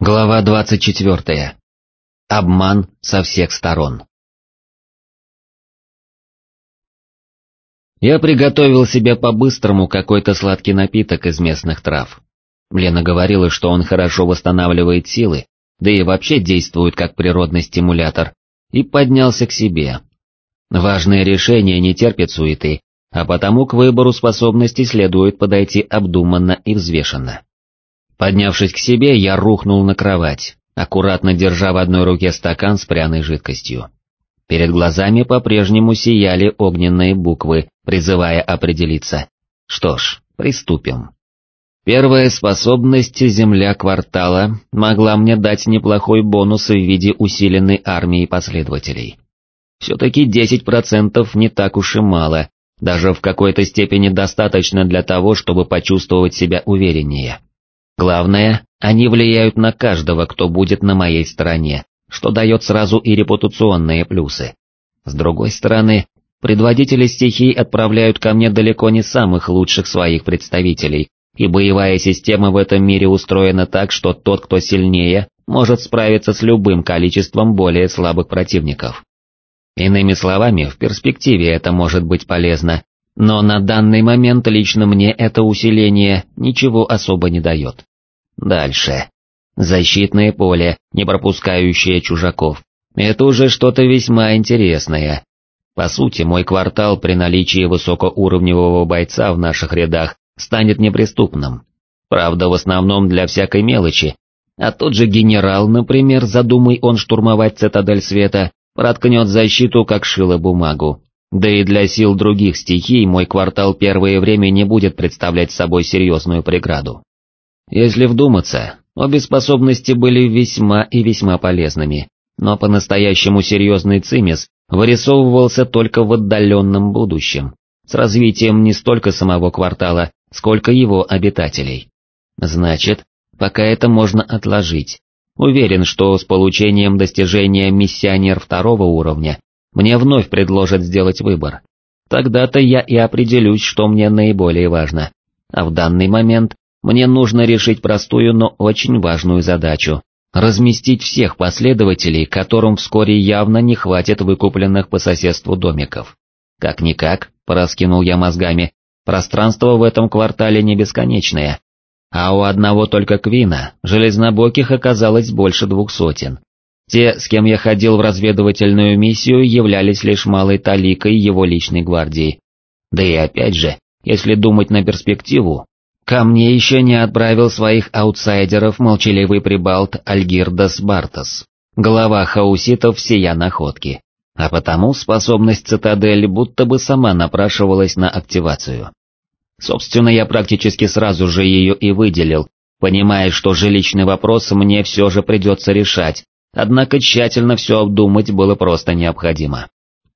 Глава 24. Обман со всех сторон. Я приготовил себе по-быстрому какой-то сладкий напиток из местных трав. Лена говорила, что он хорошо восстанавливает силы, да и вообще действует как природный стимулятор, и поднялся к себе. Важное решение не терпит суеты, а потому к выбору способностей следует подойти обдуманно и взвешенно. Поднявшись к себе, я рухнул на кровать, аккуратно держа в одной руке стакан с пряной жидкостью. Перед глазами по-прежнему сияли огненные буквы, призывая определиться. Что ж, приступим. Первая способность «Земля квартала» могла мне дать неплохой бонус в виде усиленной армии последователей. Все-таки 10% не так уж и мало, даже в какой-то степени достаточно для того, чтобы почувствовать себя увереннее. Главное, они влияют на каждого, кто будет на моей стороне, что дает сразу и репутационные плюсы. С другой стороны, предводители стихий отправляют ко мне далеко не самых лучших своих представителей, и боевая система в этом мире устроена так, что тот, кто сильнее, может справиться с любым количеством более слабых противников. Иными словами, в перспективе это может быть полезно, но на данный момент лично мне это усиление ничего особо не дает. Дальше. Защитное поле, не пропускающее чужаков. Это уже что-то весьма интересное. По сути, мой квартал при наличии высокоуровневого бойца в наших рядах станет неприступным. Правда, в основном для всякой мелочи. А тот же генерал, например, задумай он штурмовать цитадель света, проткнет защиту как шило бумагу. Да и для сил других стихий мой квартал первое время не будет представлять собой серьезную преграду. Если вдуматься, обе способности были весьма и весьма полезными, но по-настоящему серьезный цимис вырисовывался только в отдаленном будущем, с развитием не столько самого квартала, сколько его обитателей. Значит, пока это можно отложить. Уверен, что с получением достижения миссионер второго уровня мне вновь предложат сделать выбор. Тогда-то я и определюсь, что мне наиболее важно. А в данный момент мне нужно решить простую, но очень важную задачу – разместить всех последователей, которым вскоре явно не хватит выкупленных по соседству домиков. Как-никак, пораскинул я мозгами, пространство в этом квартале не бесконечное, а у одного только Квина, железнобоких оказалось больше двух сотен. Те, с кем я ходил в разведывательную миссию, являлись лишь малой таликой его личной гвардии. Да и опять же, если думать на перспективу, Ко мне еще не отправил своих аутсайдеров молчаливый прибалт Альгирдас Бартас, глава хауситов всея находки, а потому способность цитадель будто бы сама напрашивалась на активацию. Собственно, я практически сразу же ее и выделил, понимая, что жилищный вопрос мне все же придется решать, однако тщательно все обдумать было просто необходимо.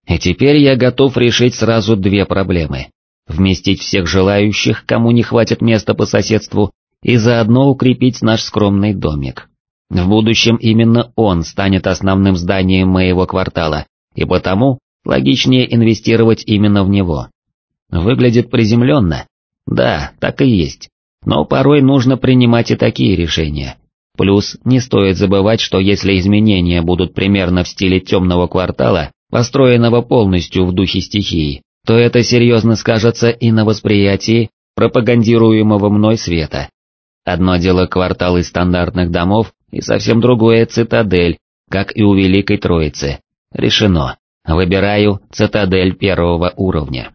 И теперь я готов решить сразу две проблемы вместить всех желающих, кому не хватит места по соседству, и заодно укрепить наш скромный домик. В будущем именно он станет основным зданием моего квартала, и потому логичнее инвестировать именно в него. Выглядит приземленно? Да, так и есть. Но порой нужно принимать и такие решения. Плюс не стоит забывать, что если изменения будут примерно в стиле темного квартала, построенного полностью в духе стихии, то это серьезно скажется и на восприятии пропагандируемого мной света. Одно дело квартал из стандартных домов, и совсем другое цитадель, как и у Великой Троицы. Решено. Выбираю цитадель первого уровня.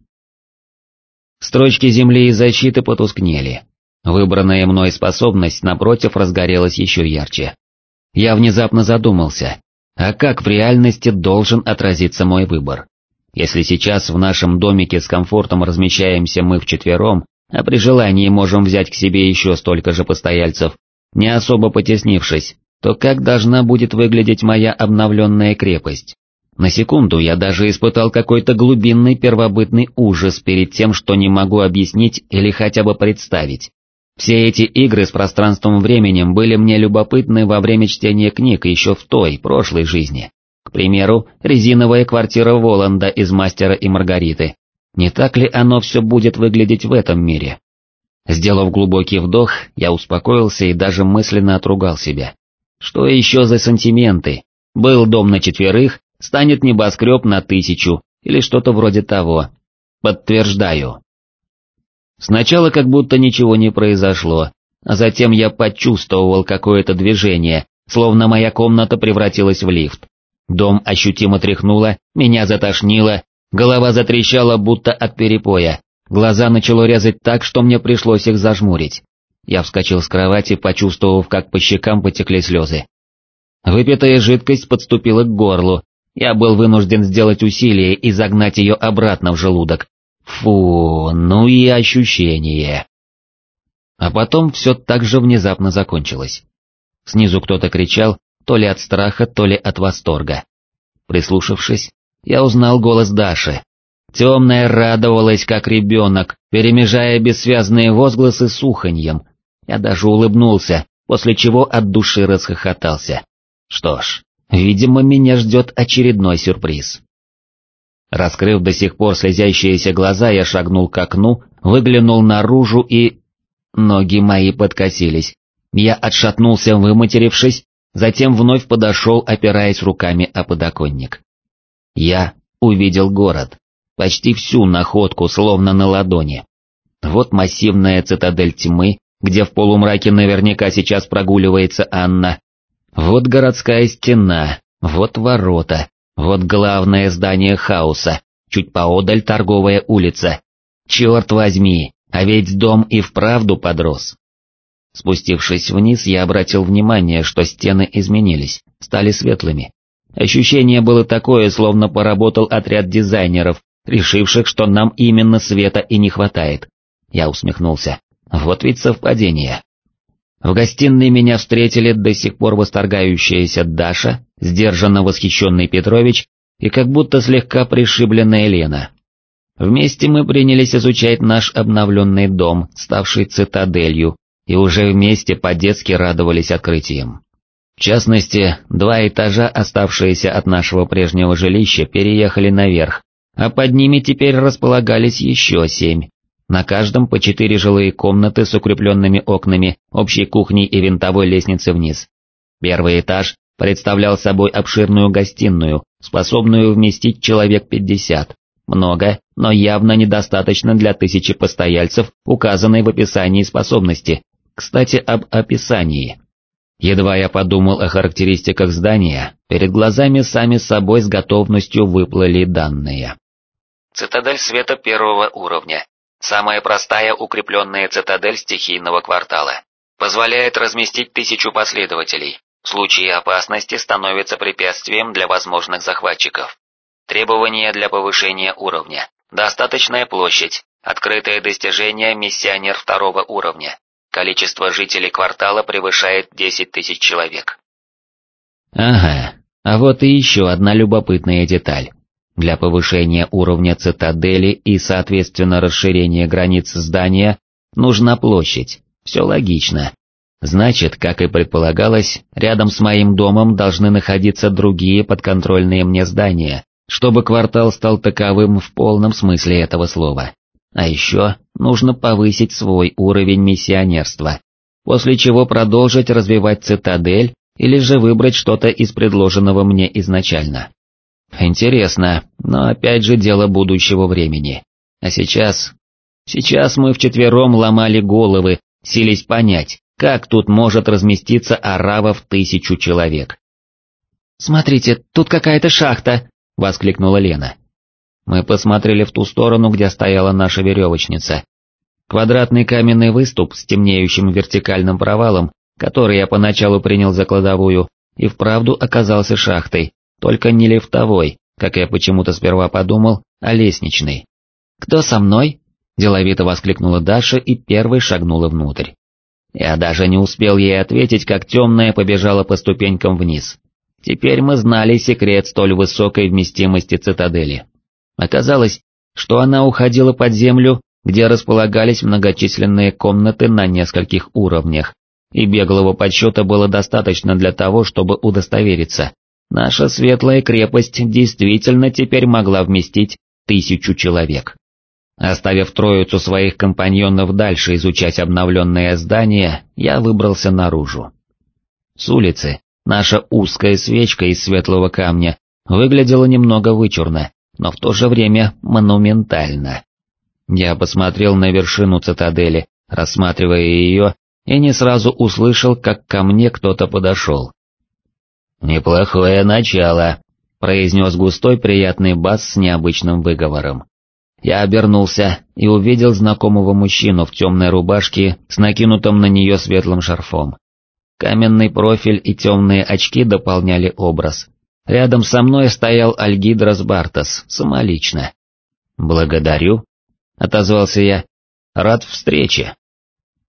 Строчки земли и защиты потускнели. Выбранная мной способность, напротив, разгорелась еще ярче. Я внезапно задумался, а как в реальности должен отразиться мой выбор? Если сейчас в нашем домике с комфортом размещаемся мы вчетвером, а при желании можем взять к себе еще столько же постояльцев, не особо потеснившись, то как должна будет выглядеть моя обновленная крепость? На секунду я даже испытал какой-то глубинный первобытный ужас перед тем, что не могу объяснить или хотя бы представить. Все эти игры с пространством-временем были мне любопытны во время чтения книг еще в той, прошлой жизни. К примеру, резиновая квартира Воланда из «Мастера и Маргариты». Не так ли оно все будет выглядеть в этом мире? Сделав глубокий вдох, я успокоился и даже мысленно отругал себя. Что еще за сантименты? Был дом на четверых, станет небоскреб на тысячу, или что-то вроде того. Подтверждаю. Сначала как будто ничего не произошло, а затем я почувствовал какое-то движение, словно моя комната превратилась в лифт. Дом ощутимо тряхнуло, меня затошнило, голова затрещала будто от перепоя, глаза начало резать так, что мне пришлось их зажмурить. Я вскочил с кровати, почувствовав, как по щекам потекли слезы. Выпитая жидкость подступила к горлу, я был вынужден сделать усилие и загнать ее обратно в желудок. Фу, ну и ощущение. А потом все так же внезапно закончилось. Снизу кто-то кричал, то ли от страха, то ли от восторга. Прислушавшись, я узнал голос Даши. Темная радовалась, как ребенок, перемежая бессвязные возгласы с уханьем. Я даже улыбнулся, после чего от души расхохотался. Что ж, видимо, меня ждет очередной сюрприз. Раскрыв до сих пор слезящиеся глаза, я шагнул к окну, выглянул наружу и... Ноги мои подкосились. Я отшатнулся, выматерившись, затем вновь подошел, опираясь руками о подоконник. Я увидел город, почти всю находку, словно на ладони. Вот массивная цитадель тьмы, где в полумраке наверняка сейчас прогуливается Анна. Вот городская стена, вот ворота, вот главное здание хаоса, чуть поодаль торговая улица. Черт возьми, а ведь дом и вправду подрос. Спустившись вниз, я обратил внимание, что стены изменились, стали светлыми. Ощущение было такое, словно поработал отряд дизайнеров, решивших, что нам именно света и не хватает. Я усмехнулся. Вот ведь совпадение. В гостиной меня встретили до сих пор восторгающаяся Даша, сдержанно восхищенный Петрович и как будто слегка пришибленная Лена. Вместе мы принялись изучать наш обновленный дом, ставший цитаделью, и уже вместе по-детски радовались открытиям. В частности, два этажа, оставшиеся от нашего прежнего жилища, переехали наверх, а под ними теперь располагались еще семь. На каждом по четыре жилые комнаты с укрепленными окнами, общей кухней и винтовой лестницей вниз. Первый этаж представлял собой обширную гостиную, способную вместить человек пятьдесят. Много, но явно недостаточно для тысячи постояльцев, указанной в описании способности, кстати, об описании. Едва я подумал о характеристиках здания, перед глазами сами собой с готовностью выплыли данные. Цитадель света первого уровня. Самая простая укрепленная цитадель стихийного квартала. Позволяет разместить тысячу последователей. В случае опасности становится препятствием для возможных захватчиков. Требования для повышения уровня. Достаточная площадь. Открытое достижение миссионер второго уровня. Количество жителей квартала превышает 10 тысяч человек. Ага, а вот и еще одна любопытная деталь. Для повышения уровня цитадели и, соответственно, расширения границ здания нужна площадь. Все логично. Значит, как и предполагалось, рядом с моим домом должны находиться другие подконтрольные мне здания, чтобы квартал стал таковым в полном смысле этого слова. А еще нужно повысить свой уровень миссионерства, после чего продолжить развивать цитадель или же выбрать что-то из предложенного мне изначально. Интересно, но опять же дело будущего времени. А сейчас... Сейчас мы вчетвером ломали головы, сились понять, как тут может разместиться арава в тысячу человек. «Смотрите, тут какая-то шахта!» — воскликнула Лена. Мы посмотрели в ту сторону, где стояла наша веревочница. Квадратный каменный выступ с темнеющим вертикальным провалом, который я поначалу принял за кладовую, и вправду оказался шахтой, только не лифтовой, как я почему-то сперва подумал, а лестничной. «Кто со мной?» – деловито воскликнула Даша и первой шагнула внутрь. Я даже не успел ей ответить, как темная побежала по ступенькам вниз. Теперь мы знали секрет столь высокой вместимости цитадели. Оказалось, что она уходила под землю, где располагались многочисленные комнаты на нескольких уровнях, и беглого подсчета было достаточно для того, чтобы удостовериться. Наша светлая крепость действительно теперь могла вместить тысячу человек. Оставив троицу своих компаньонов дальше изучать обновленное здание, я выбрался наружу. С улицы, наша узкая свечка из светлого камня выглядела немного вычурно, но в то же время монументально. Я посмотрел на вершину цитадели, рассматривая ее, и не сразу услышал, как ко мне кто-то подошел. «Неплохое начало», — произнес густой приятный бас с необычным выговором. Я обернулся и увидел знакомого мужчину в темной рубашке с накинутым на нее светлым шарфом. Каменный профиль и темные очки дополняли образ. Рядом со мной стоял Альгидрос Бартос, самолично. «Благодарю», — отозвался я, — «рад встрече».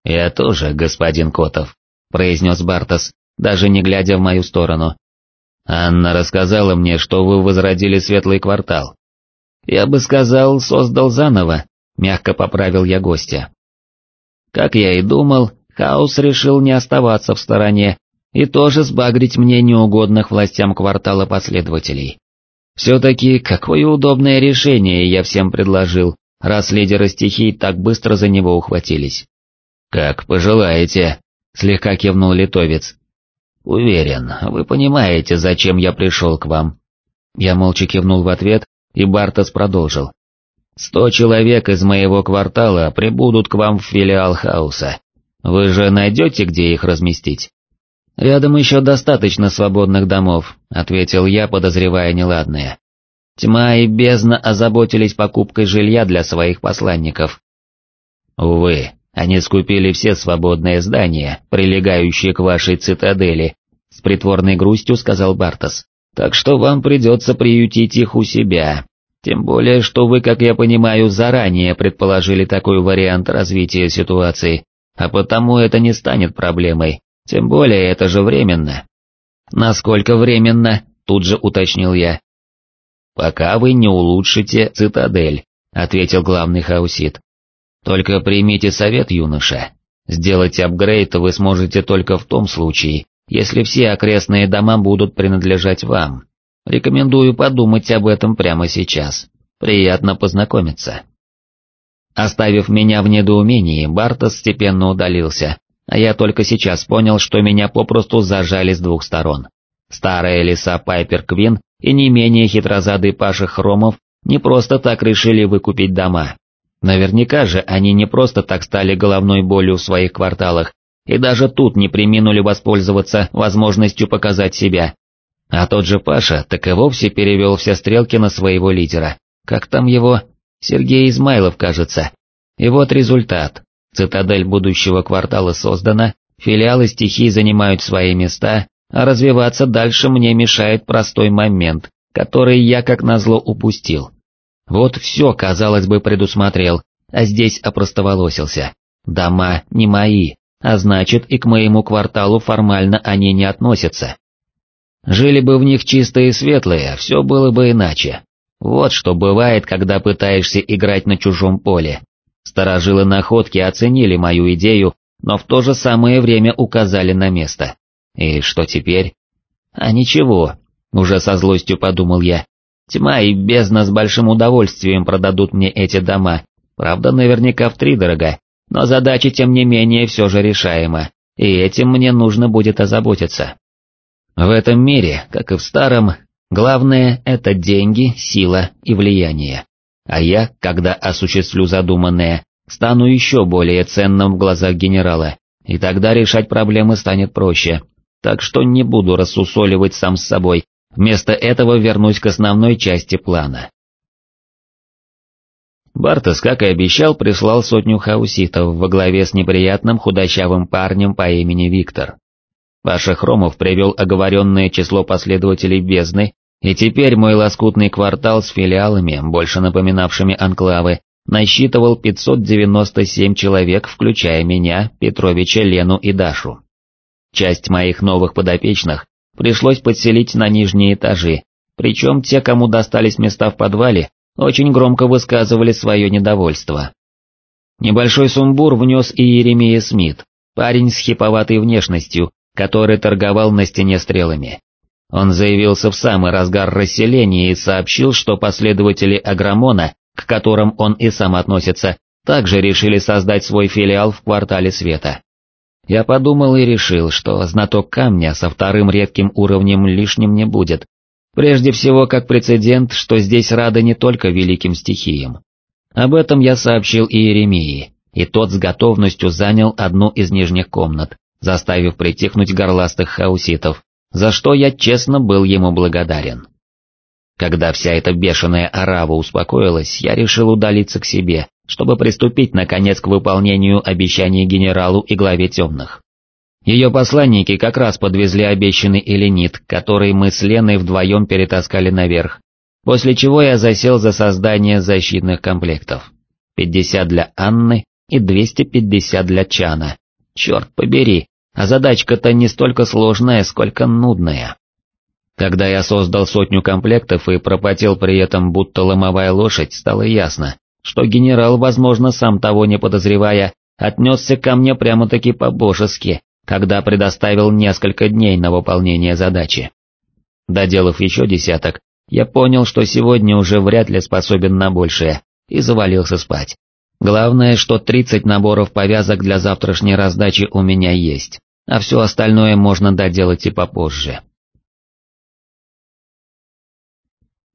«Я тоже, господин Котов», — произнес Бартос, даже не глядя в мою сторону. «Анна рассказала мне, что вы возродили светлый квартал. Я бы сказал, создал заново, мягко поправил я гостя. Как я и думал, Хаус решил не оставаться в стороне и тоже сбагрить мне неугодных властям квартала последователей. Все-таки какое удобное решение я всем предложил, раз лидеры стихий так быстро за него ухватились. «Как пожелаете», — слегка кивнул литовец. «Уверен, вы понимаете, зачем я пришел к вам». Я молча кивнул в ответ и Бартос продолжил. «Сто человек из моего квартала прибудут к вам в филиал хаоса. Вы же найдете, где их разместить?» «Рядом еще достаточно свободных домов», — ответил я, подозревая неладное. Тьма и бездна озаботились покупкой жилья для своих посланников. Увы, они скупили все свободные здания, прилегающие к вашей цитадели, с притворной грустью сказал Бартос так что вам придется приютить их у себя. Тем более, что вы, как я понимаю, заранее предположили такой вариант развития ситуации, а потому это не станет проблемой, тем более это же временно. Насколько временно, тут же уточнил я. Пока вы не улучшите цитадель, ответил главный хаусит. Только примите совет, юноша. Сделать апгрейд вы сможете только в том случае, если все окрестные дома будут принадлежать вам. Рекомендую подумать об этом прямо сейчас. Приятно познакомиться. Оставив меня в недоумении, Бартос степенно удалился, а я только сейчас понял, что меня попросту зажали с двух сторон. Старая лиса Пайпер Квин и не менее хитрозадый Паша Хромов не просто так решили выкупить дома. Наверняка же они не просто так стали головной болью в своих кварталах, и даже тут не приминули воспользоваться возможностью показать себя. А тот же Паша так и вовсе перевел все стрелки на своего лидера. Как там его? Сергей Измайлов, кажется. И вот результат. Цитадель будущего квартала создана, филиалы стихий занимают свои места, а развиваться дальше мне мешает простой момент, который я как назло упустил. Вот все, казалось бы, предусмотрел, а здесь опростоволосился. Дома не мои, а значит и к моему кварталу формально они не относятся. Жили бы в них чистые и светлые, все было бы иначе. Вот что бывает, когда пытаешься играть на чужом поле. Старожилы находки оценили мою идею, но в то же самое время указали на место. И что теперь? А ничего, уже со злостью подумал я. Тьма и бездна с большим удовольствием продадут мне эти дома, правда наверняка втридорога, но задача тем не менее все же решаема, и этим мне нужно будет озаботиться. В этом мире, как и в старом, главное — это деньги, сила и влияние. А я, когда осуществлю задуманное, стану еще более ценным в глазах генерала, и тогда решать проблемы станет проще. Так что не буду рассусоливать сам с собой, вместо этого вернусь к основной части плана. Бартес, как и обещал, прислал сотню хауситов во главе с неприятным худощавым парнем по имени Виктор. Паша Хромов привел оговоренное число последователей бездны, и теперь мой лоскутный квартал с филиалами, больше напоминавшими анклавы, насчитывал 597 человек, включая меня, Петровича, Лену и Дашу. Часть моих новых подопечных пришлось подселить на нижние этажи, причем те, кому достались места в подвале, очень громко высказывали свое недовольство. Небольшой сумбур внес и Еремия Смит, парень с хиповатой внешностью, который торговал на стене стрелами. Он заявился в самый разгар расселения и сообщил, что последователи Агромона, к которым он и сам относится, также решили создать свой филиал в квартале света. Я подумал и решил, что знаток камня со вторым редким уровнем лишним не будет. Прежде всего как прецедент, что здесь рады не только великим стихиям. Об этом я сообщил Иеремии, и тот с готовностью занял одну из нижних комнат, заставив притихнуть горластых хауситов, за что я честно был ему благодарен. Когда вся эта бешеная орава успокоилась, я решил удалиться к себе, чтобы приступить наконец к выполнению обещаний генералу и главе темных. Ее посланники как раз подвезли обещанный эленит, который мы с Леной вдвоем перетаскали наверх, после чего я засел за создание защитных комплектов. 50 для Анны и 250 для Чана. Черт побери, а задачка-то не столько сложная, сколько нудная. Когда я создал сотню комплектов и пропотел при этом будто ломовая лошадь, стало ясно, что генерал, возможно, сам того не подозревая, отнесся ко мне прямо-таки по-божески, когда предоставил несколько дней на выполнение задачи. Доделав еще десяток, я понял, что сегодня уже вряд ли способен на большее, и завалился спать. Главное, что 30 наборов повязок для завтрашней раздачи у меня есть, а все остальное можно доделать и попозже.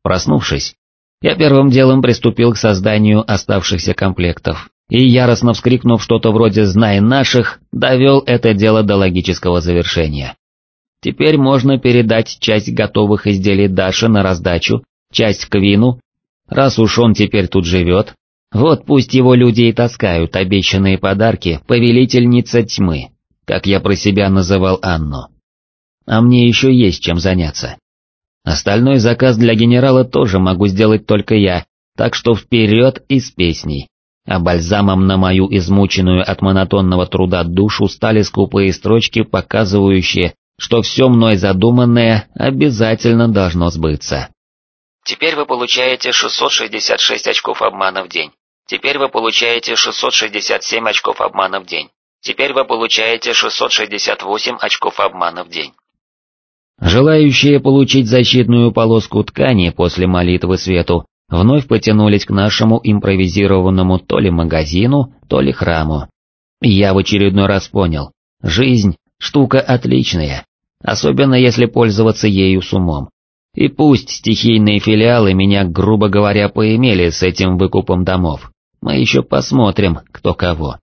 Проснувшись, я первым делом приступил к созданию оставшихся комплектов, и яростно вскрикнув что-то вроде «знай наших», довел это дело до логического завершения. Теперь можно передать часть готовых изделий Даше на раздачу, часть Квину, раз уж он теперь тут живет, вот пусть его люди и таскают обещанные подарки повелительница тьмы, как я про себя называл Анну. А мне еще есть чем заняться. Остальной заказ для генерала тоже могу сделать только я, так что вперед и с песней. А бальзамом на мою измученную от монотонного труда душу стали скупые строчки, показывающие, что все мной задуманное обязательно должно сбыться. Теперь вы получаете 666 очков обмана в день. Теперь вы получаете 667 очков обмана в день. Теперь вы получаете 668 очков обмана в день. Желающие получить защитную полоску ткани после молитвы свету вновь потянулись к нашему импровизированному то ли магазину, то ли храму. Я в очередной раз понял, жизнь – штука отличная, особенно если пользоваться ею с умом. И пусть стихийные филиалы меня, грубо говоря, поимели с этим выкупом домов, мы еще посмотрим, кто кого.